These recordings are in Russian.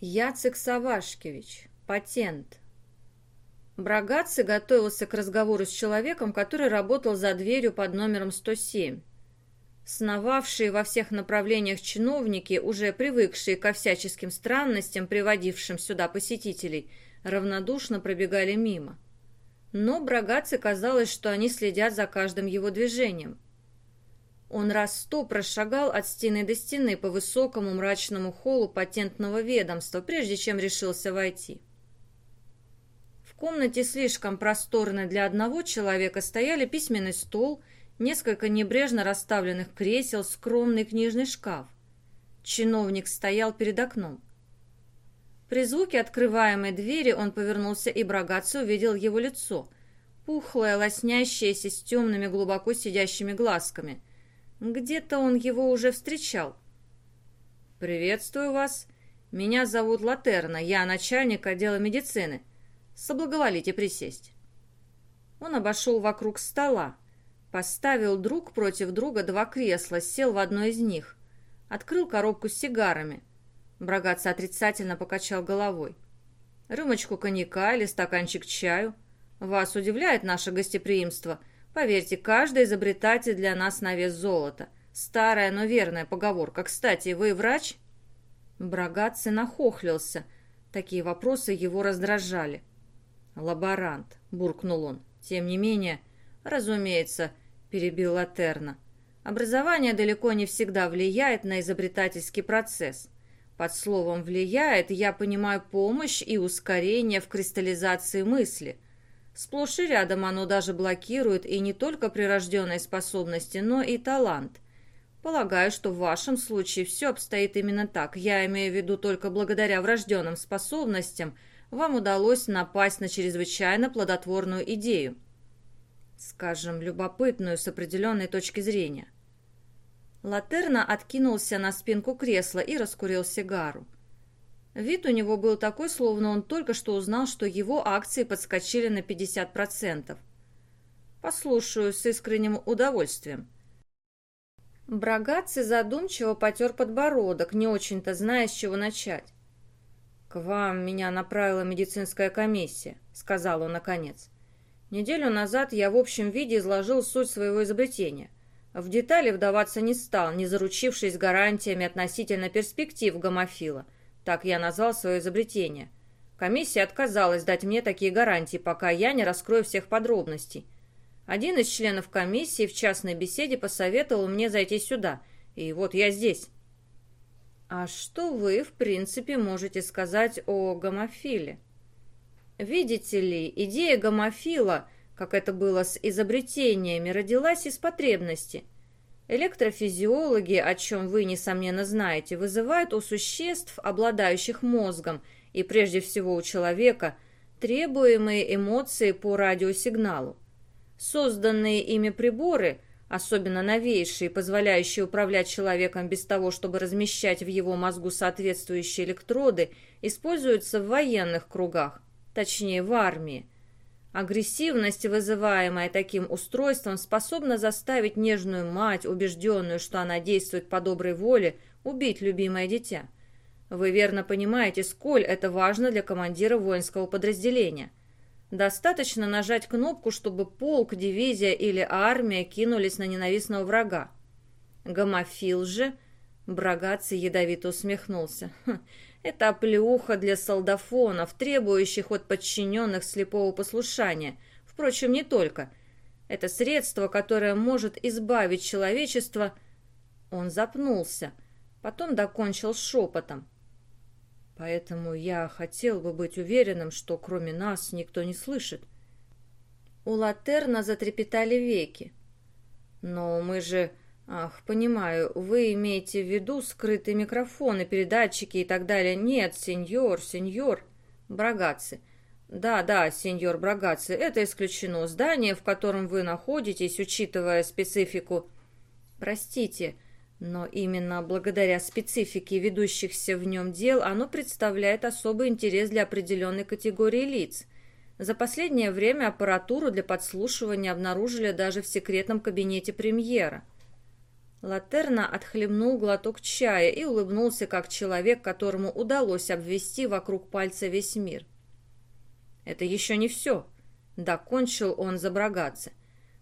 Яцек Савашкевич. Патент. Брагаци готовился к разговору с человеком, который работал за дверью под номером 107. Сновавшие во всех направлениях чиновники, уже привыкшие ко всяческим странностям, приводившим сюда посетителей, равнодушно пробегали мимо. Но Брагаци казалось, что они следят за каждым его движением. Он раз сто прошагал от стены до стены по высокому мрачному холлу патентного ведомства, прежде чем решился войти. В комнате слишком просторной для одного человека стояли письменный стол – несколько небрежно расставленных кресел, скромный книжный шкаф. Чиновник стоял перед окном. При звуке открываемой двери он повернулся, и Брагаци увидел его лицо, пухлое, лоснящееся с темными глубоко сидящими глазками. Где-то он его уже встречал. «Приветствую вас. Меня зовут Латерна, я начальник отдела медицины. Соблаговолите присесть». Он обошел вокруг стола, Поставил друг против друга два кресла, сел в одно из них. Открыл коробку с сигарами. Брагац отрицательно покачал головой. «Рюмочку коньяка или стаканчик чаю? Вас удивляет наше гостеприимство. Поверьте, каждый изобретатель для нас на вес золота. Старая, но верная поговорка. Кстати, вы врач?» Брагаци нахохлился. Такие вопросы его раздражали. «Лаборант», — буркнул он. «Тем не менее, разумеется, — перебил Латерна. «Образование далеко не всегда влияет на изобретательский процесс. Под словом «влияет» я понимаю помощь и ускорение в кристаллизации мысли. Сплошь и рядом оно даже блокирует и не только прирожденные способности, но и талант. Полагаю, что в вашем случае все обстоит именно так. Я имею в виду только благодаря врожденным способностям вам удалось напасть на чрезвычайно плодотворную идею скажем, любопытную с определенной точки зрения. Латерна откинулся на спинку кресла и раскурил сигару. Вид у него был такой, словно он только что узнал, что его акции подскочили на 50%. «Послушаю с искренним удовольствием». Брагаци задумчиво потер подбородок, не очень-то зная, с чего начать. «К вам меня направила медицинская комиссия», — сказал он наконец. Неделю назад я в общем виде изложил суть своего изобретения. В детали вдаваться не стал, не заручившись гарантиями относительно перспектив гомофила. Так я назвал свое изобретение. Комиссия отказалась дать мне такие гарантии, пока я не раскрою всех подробностей. Один из членов комиссии в частной беседе посоветовал мне зайти сюда, и вот я здесь. А что вы, в принципе, можете сказать о гомофиле? Видите ли, идея гомофила, как это было с изобретениями, родилась из потребности. Электрофизиологи, о чем вы, несомненно, знаете, вызывают у существ, обладающих мозгом, и прежде всего у человека, требуемые эмоции по радиосигналу. Созданные ими приборы, особенно новейшие, позволяющие управлять человеком без того, чтобы размещать в его мозгу соответствующие электроды, используются в военных кругах точнее в армии. Агрессивность, вызываемая таким устройством, способна заставить нежную мать, убежденную, что она действует по доброй воле, убить любимое дитя. Вы верно понимаете, сколь это важно для командира воинского подразделения. Достаточно нажать кнопку, чтобы полк, дивизия или армия кинулись на ненавистного врага. Гомофил же... Брагаци ядовито усмехнулся. «Хм, это оплеуха для солдафонов, требующих от подчиненных слепого послушания. Впрочем, не только. Это средство, которое может избавить человечество... Он запнулся, потом докончил шепотом. Поэтому я хотел бы быть уверенным, что кроме нас никто не слышит. У Латерна затрепетали веки. Но мы же... «Ах, понимаю, вы имеете в виду скрытые микрофоны, передатчики и так далее. Нет, сеньор, сеньор, Брагаци. Да, да, сеньор Брагаци, это исключено. Здание, в котором вы находитесь, учитывая специфику... Простите, но именно благодаря специфике ведущихся в нем дел оно представляет особый интерес для определенной категории лиц». За последнее время аппаратуру для подслушивания обнаружили даже в секретном кабинете премьера – Латерна отхлебнул глоток чая и улыбнулся, как человек, которому удалось обвести вокруг пальца весь мир. «Это еще не все», — докончил он забрагаться.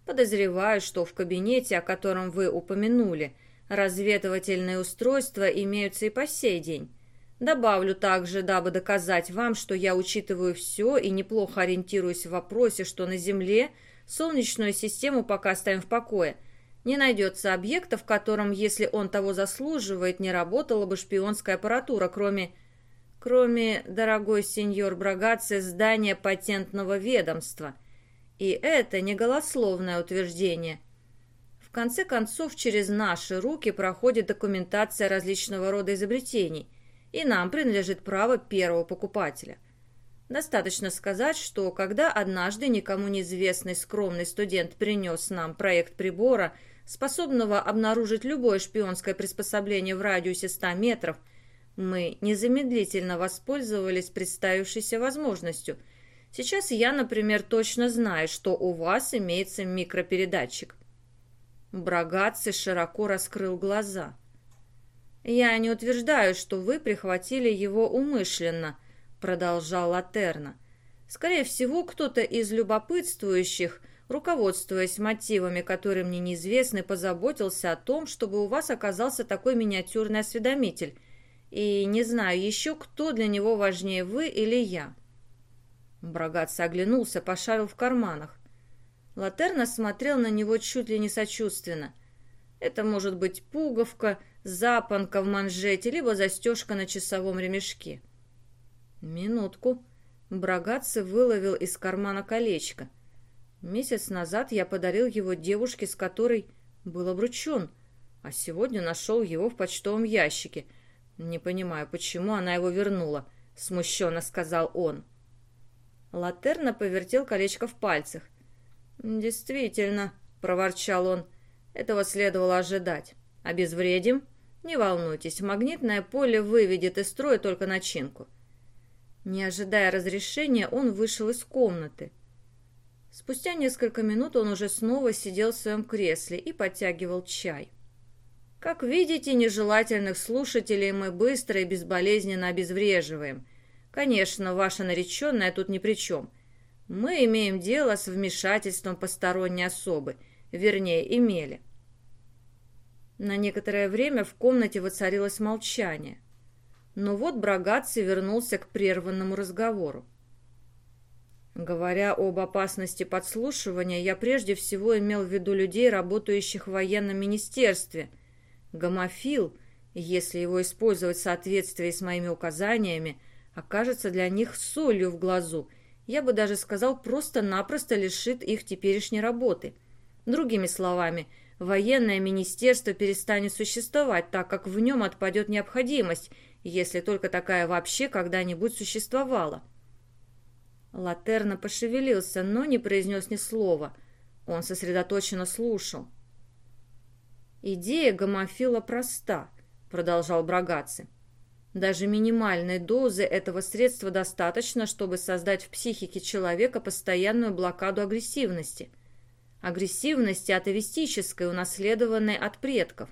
«Подозреваю, что в кабинете, о котором вы упомянули, разведывательные устройства имеются и по сей день. Добавлю также, дабы доказать вам, что я учитываю все и неплохо ориентируюсь в вопросе, что на Земле солнечную систему пока оставим в покое. Не найдется объекта, в котором, если он того заслуживает, не работала бы шпионская аппаратура, кроме... Кроме, дорогой сеньор Брагаци, здания патентного ведомства. И это не голословное утверждение. В конце концов, через наши руки проходит документация различного рода изобретений – и нам принадлежит право первого покупателя. Достаточно сказать, что когда однажды никому неизвестный скромный студент принес нам проект прибора, способного обнаружить любое шпионское приспособление в радиусе 100 метров, мы незамедлительно воспользовались представившейся возможностью. Сейчас я, например, точно знаю, что у вас имеется микропередатчик. Брагаци широко раскрыл глаза – «Я не утверждаю, что вы прихватили его умышленно», — продолжал Латерна. «Скорее всего, кто-то из любопытствующих, руководствуясь мотивами, которые мне неизвестны, позаботился о том, чтобы у вас оказался такой миниатюрный осведомитель. И не знаю еще, кто для него важнее, вы или я». Брагатца оглянулся, пошарил в карманах. Латерна смотрел на него чуть ли не сочувственно. «Это может быть пуговка», запонка в манжете, либо застежка на часовом ремешке. Минутку. Брагатцы выловил из кармана колечко. Месяц назад я подарил его девушке, с которой был обручен, а сегодня нашел его в почтовом ящике. Не понимаю, почему она его вернула, смущенно сказал он. Латерна повертел колечко в пальцах. «Действительно», — проворчал он, — «этого следовало ожидать. Обезвредим?» Не волнуйтесь, магнитное поле выведет из строя только начинку. Не ожидая разрешения, он вышел из комнаты. Спустя несколько минут он уже снова сидел в своем кресле и подтягивал чай. Как видите, нежелательных слушателей мы быстро и безболезненно обезвреживаем. Конечно, ваша нареченная тут ни при чем. Мы имеем дело с вмешательством посторонней особы, вернее, имели. На некоторое время в комнате воцарилось молчание. Но вот Брагаци вернулся к прерванному разговору. Говоря об опасности подслушивания, я прежде всего имел в виду людей, работающих в военном министерстве. Гомофил, если его использовать в соответствии с моими указаниями, окажется для них солью в глазу. Я бы даже сказал, просто-напросто лишит их теперешней работы. Другими словами – военное министерство перестанет существовать, так как в нем отпадет необходимость, если только такая вообще когда-нибудь существовала. Латерна пошевелился, но не произнес ни слова. Он сосредоточенно слушал. «Идея гомофила проста», — продолжал Брагаци. «Даже минимальной дозы этого средства достаточно, чтобы создать в психике человека постоянную блокаду агрессивности — агрессивности атовистической, унаследованной от предков.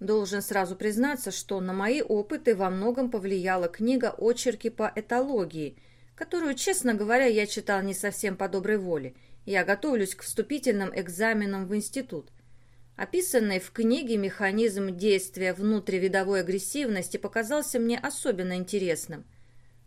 Должен сразу признаться, что на мои опыты во многом повлияла книга «Очерки по этологии», которую, честно говоря, я читал не совсем по доброй воле. Я готовлюсь к вступительным экзаменам в институт. Описанный в книге механизм действия внутривидовой агрессивности показался мне особенно интересным.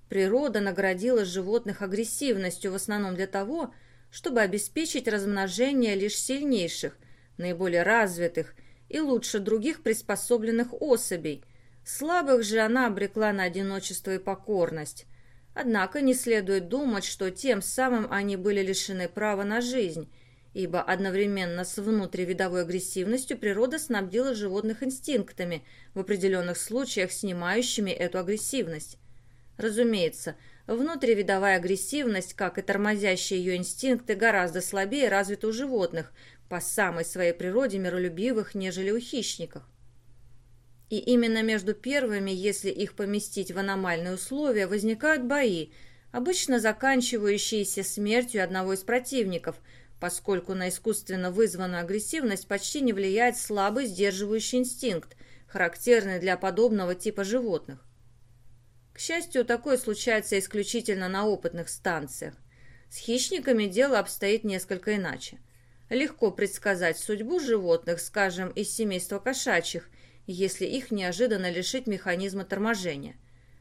Природа наградила животных агрессивностью в основном для того, чтобы обеспечить размножение лишь сильнейших, наиболее развитых и лучше других приспособленных особей. Слабых же она обрекла на одиночество и покорность. Однако не следует думать, что тем самым они были лишены права на жизнь, ибо одновременно с внутривидовой агрессивностью природа снабдила животных инстинктами, в определенных случаях снимающими эту агрессивность. Разумеется, Внутривидовая агрессивность, как и тормозящие ее инстинкты, гораздо слабее развита у животных, по самой своей природе миролюбивых, нежели у хищников. И именно между первыми, если их поместить в аномальные условия, возникают бои, обычно заканчивающиеся смертью одного из противников, поскольку на искусственно вызванную агрессивность почти не влияет слабый сдерживающий инстинкт, характерный для подобного типа животных. К счастью, такое случается исключительно на опытных станциях. С хищниками дело обстоит несколько иначе. Легко предсказать судьбу животных, скажем, из семейства кошачьих, если их неожиданно лишить механизма торможения.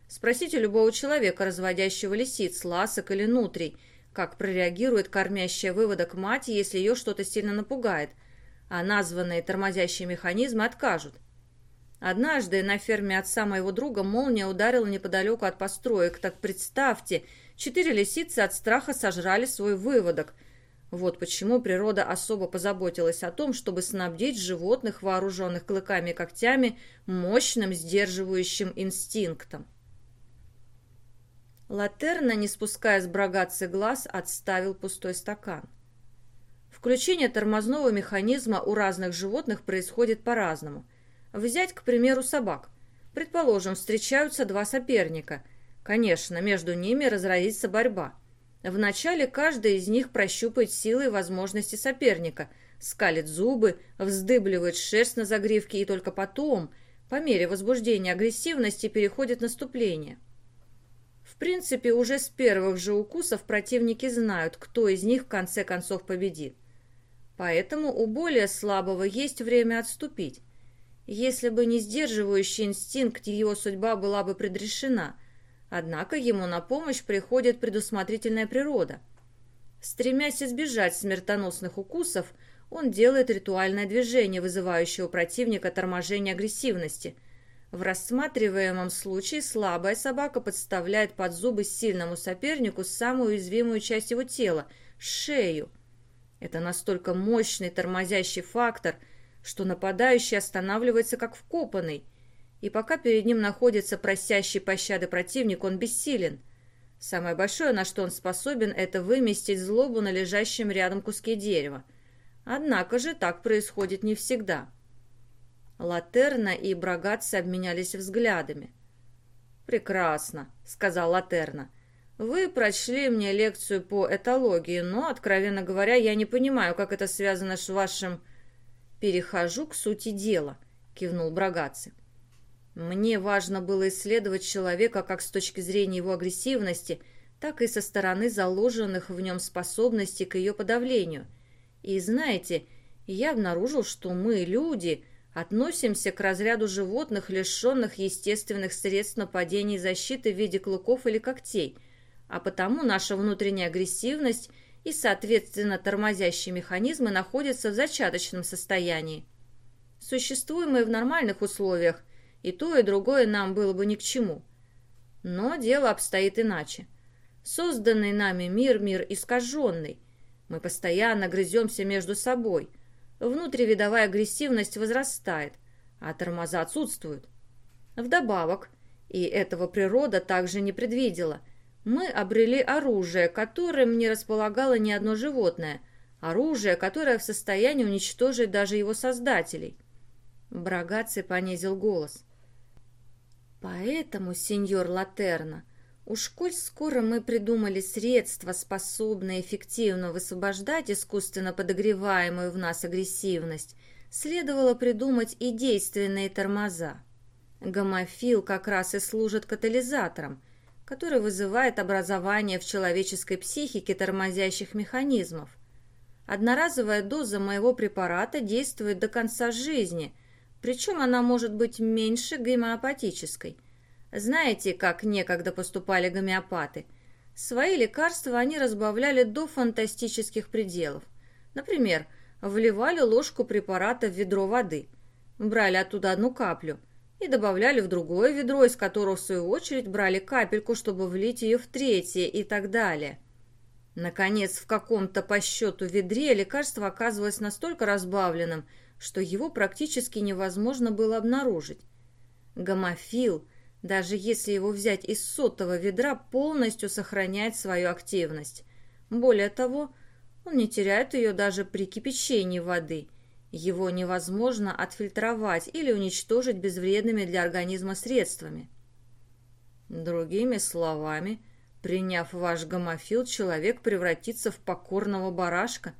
Спросите любого человека, разводящего лисиц, ласок или нутрий, как прореагирует кормящая выводок мать, если ее что-то сильно напугает, а названные тормозящие механизмы откажут. Однажды на ферме отца моего друга молния ударила неподалеку от построек, так представьте, четыре лисицы от страха сожрали свой выводок. Вот почему природа особо позаботилась о том, чтобы снабдить животных, вооруженных клыками и когтями, мощным сдерживающим инстинктом. Латерна, не спуская с брагатцы глаз, отставил пустой стакан. Включение тормозного механизма у разных животных происходит по-разному. Взять, к примеру, собак. Предположим, встречаются два соперника. Конечно, между ними разразится борьба. Вначале каждый из них прощупает силы и возможности соперника, скалит зубы, вздыбливает шерсть на загривке и только потом, по мере возбуждения агрессивности, переходит наступление – в принципе, уже с первых же укусов противники знают, кто из них в конце концов победит. Поэтому у более слабого есть время отступить. Если бы не сдерживающий инстинкт, его судьба была бы предрешена. Однако ему на помощь приходит предусмотрительная природа. Стремясь избежать смертоносных укусов, он делает ритуальное движение, вызывающее у противника торможение агрессивности – в рассматриваемом случае слабая собака подставляет под зубы сильному сопернику самую уязвимую часть его тела – шею. Это настолько мощный тормозящий фактор, что нападающий останавливается как вкопанный. И пока перед ним находится просящий пощады противник, он бессилен. Самое большое, на что он способен, это выместить злобу на лежащем рядом куске дерева. Однако же так происходит не всегда. Латерна и Брагатцы обменялись взглядами. «Прекрасно», — сказал Латерна. «Вы прочли мне лекцию по этологии, но, откровенно говоря, я не понимаю, как это связано с вашим...» «Перехожу к сути дела», — кивнул Брагатцы. «Мне важно было исследовать человека как с точки зрения его агрессивности, так и со стороны заложенных в нем способностей к ее подавлению. И знаете, я обнаружил, что мы, люди, Относимся к разряду животных, лишенных естественных средств нападения и защиты в виде клыков или когтей, а потому наша внутренняя агрессивность и, соответственно, тормозящие механизмы находятся в зачаточном состоянии. Существуем мы в нормальных условиях, и то, и другое нам было бы ни к чему. Но дело обстоит иначе. Созданный нами мир – мир искаженный. Мы постоянно грыземся между собой – внутривидовая агрессивность возрастает, а тормоза отсутствуют. Вдобавок, и этого природа также не предвидела, мы обрели оружие, которым не располагало ни одно животное, оружие, которое в состоянии уничтожить даже его создателей. Брагаци понизил голос. «Поэтому, сеньор Латерна, Уж коль скоро мы придумали средства, способные эффективно высвобождать искусственно подогреваемую в нас агрессивность, следовало придумать и действенные тормоза. Гомофил как раз и служит катализатором, который вызывает образование в человеческой психике тормозящих механизмов. Одноразовая доза моего препарата действует до конца жизни, причем она может быть меньше гомеопатической – знаете, как некогда поступали гомеопаты? Свои лекарства они разбавляли до фантастических пределов. Например, вливали ложку препарата в ведро воды, брали оттуда одну каплю и добавляли в другое ведро, из которого, в свою очередь, брали капельку, чтобы влить ее в третье и так далее. Наконец, в каком-то по счету ведре лекарство оказывалось настолько разбавленным, что его практически невозможно было обнаружить. Гомофил – даже если его взять из сотого ведра, полностью сохраняет свою активность. Более того, он не теряет ее даже при кипячении воды. Его невозможно отфильтровать или уничтожить безвредными для организма средствами. Другими словами, приняв ваш гомофил, человек превратится в покорного барашка.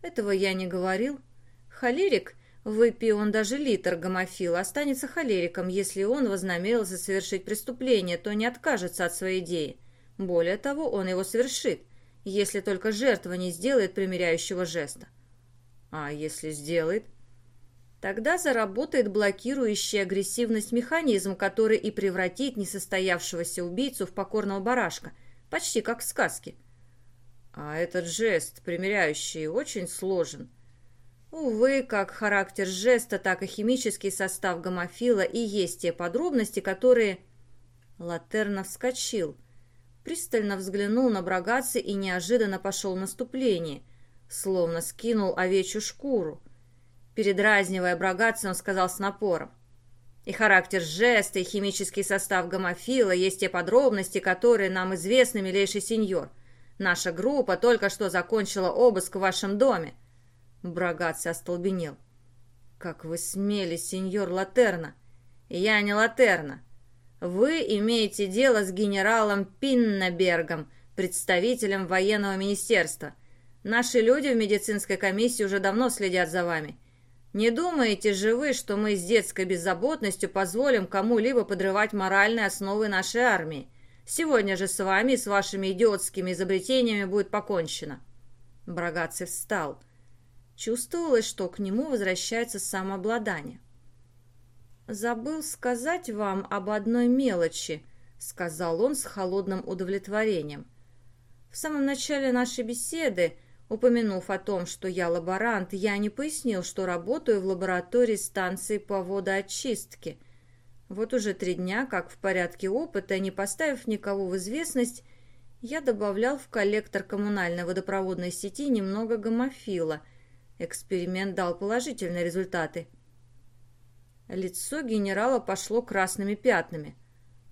Этого я не говорил. Холерик, выпей он даже литр гомофила, останется холериком. Если он вознамерился совершить преступление, то не откажется от своей идеи. Более того, он его совершит, если только жертва не сделает примиряющего жеста. А если сделает? Тогда заработает блокирующий агрессивность механизм, который и превратит несостоявшегося убийцу в покорного барашка, почти как в сказке. А этот жест, примиряющий, очень сложен. Увы, как характер жеста, так и химический состав гомофила и есть те подробности, которые... Латерна вскочил, пристально взглянул на Брагаци и неожиданно пошел в наступление, словно скинул овечью шкуру. Передразнивая Брагаци, он сказал с напором. И характер жеста, и химический состав гомофила есть те подробности, которые нам известны, милейший сеньор. Наша группа только что закончила обыск в вашем доме. Брагаци остолбенел. Как вы смели, сеньор Латерна? Я не Латерна. Вы имеете дело с генералом Пиннебергом, представителем военного министерства. Наши люди в медицинской комиссии уже давно следят за вами. Не думаете же вы, что мы с детской беззаботностью позволим кому-либо подрывать моральные основы нашей армии? Сегодня же с вами и с вашими идиотскими изобретениями будет покончено». Брагаций встал. Чувствовалось, что к нему возвращается самообладание. «Забыл сказать вам об одной мелочи», — сказал он с холодным удовлетворением. «В самом начале нашей беседы Упомянув о том, что я лаборант, я не пояснил, что работаю в лаборатории станции по водоочистке. Вот уже три дня, как в порядке опыта, не поставив никого в известность, я добавлял в коллектор коммунальной водопроводной сети немного гомофила. Эксперимент дал положительные результаты. Лицо генерала пошло красными пятнами.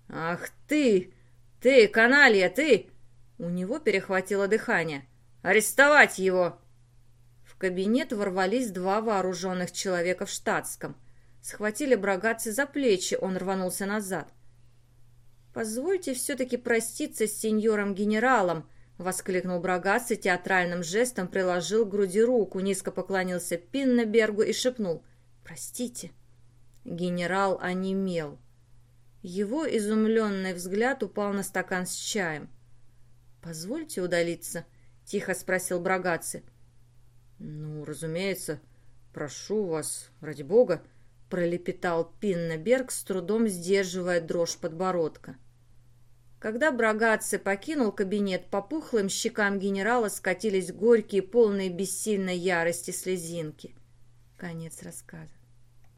«Ах ты! Ты, каналья, ты!» У него перехватило дыхание. «Арестовать его!» В кабинет ворвались два вооруженных человека в штатском. Схватили Брагаци за плечи, он рванулся назад. «Позвольте все-таки проститься с сеньором-генералом», — воскликнул Брагаци театральным жестом, приложил к груди руку, низко поклонился Пиннебергу и шепнул «Простите». Генерал онемел. Его изумленный взгляд упал на стакан с чаем. «Позвольте удалиться», тихо спросил Брагаци. «Ну, разумеется, прошу вас, ради бога», — пролепетал Пиннеберг, с трудом сдерживая дрожь подбородка. Когда Брагаци покинул кабинет, по пухлым щекам генерала скатились горькие, полные бессильной ярости слезинки. Конец рассказа.